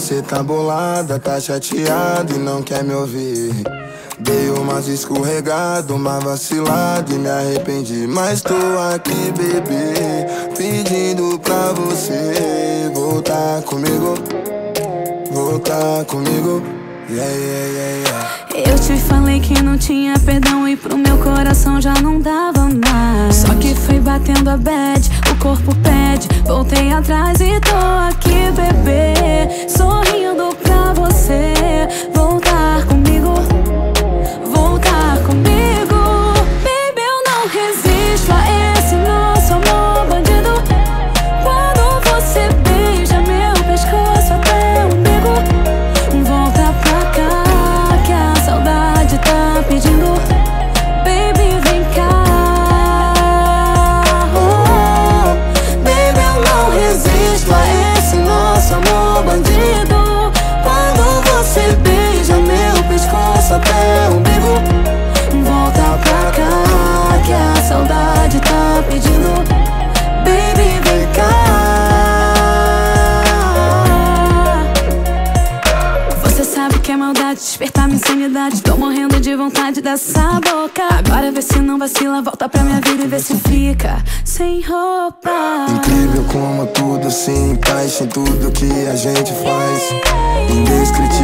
Você tá bolada, tá chateada e não quer me ouvir. Dei umas escorregadas, uma vacilada e me arrependi. Mas tô aqui, bebê, pedindo pra você voltar comigo. Voltar comigo. Yeah, yeah, yeah, yeah. Eu te falei que não tinha perdão e pro meu coração já não dava mais. Só que fui batendo a bad, o corpo pede. Voltei atrás e tô aqui, bebê, minha. Tô morrendo de vontade dessa boca. Agora vê se não vacila, volta pra minha vida e vê se fica sem roupa. Incrível como tudo se encaixa em tudo que a gente faz. Indescritível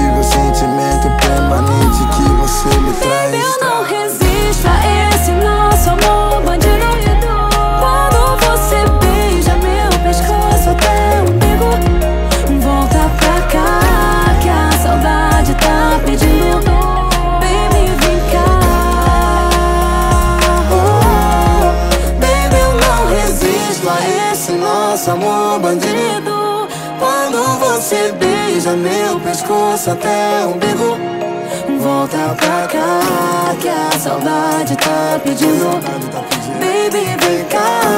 Quando você beija meu pescoço até o umbigo. Volta pra cá que a saudade tá pedindo. Baby, vem cá.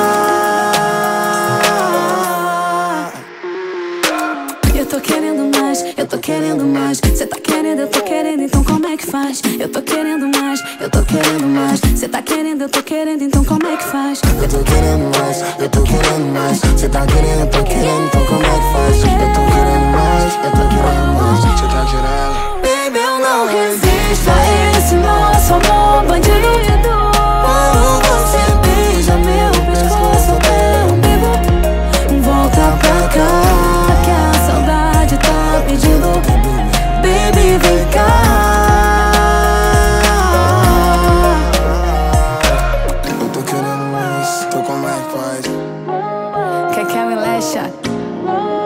Eu tô querendo mais, eu tô querendo mais faz? Eu tô querendo mais, eu tô querendo mais. Cê tá querendo, eu tô querendo, então como é que faz? Eu tô querendo mais, eu tô querendo mais. Cê tá querendo, eu tô querendo, então como é que faz? Eu tô querendo mais, eu tô flecha.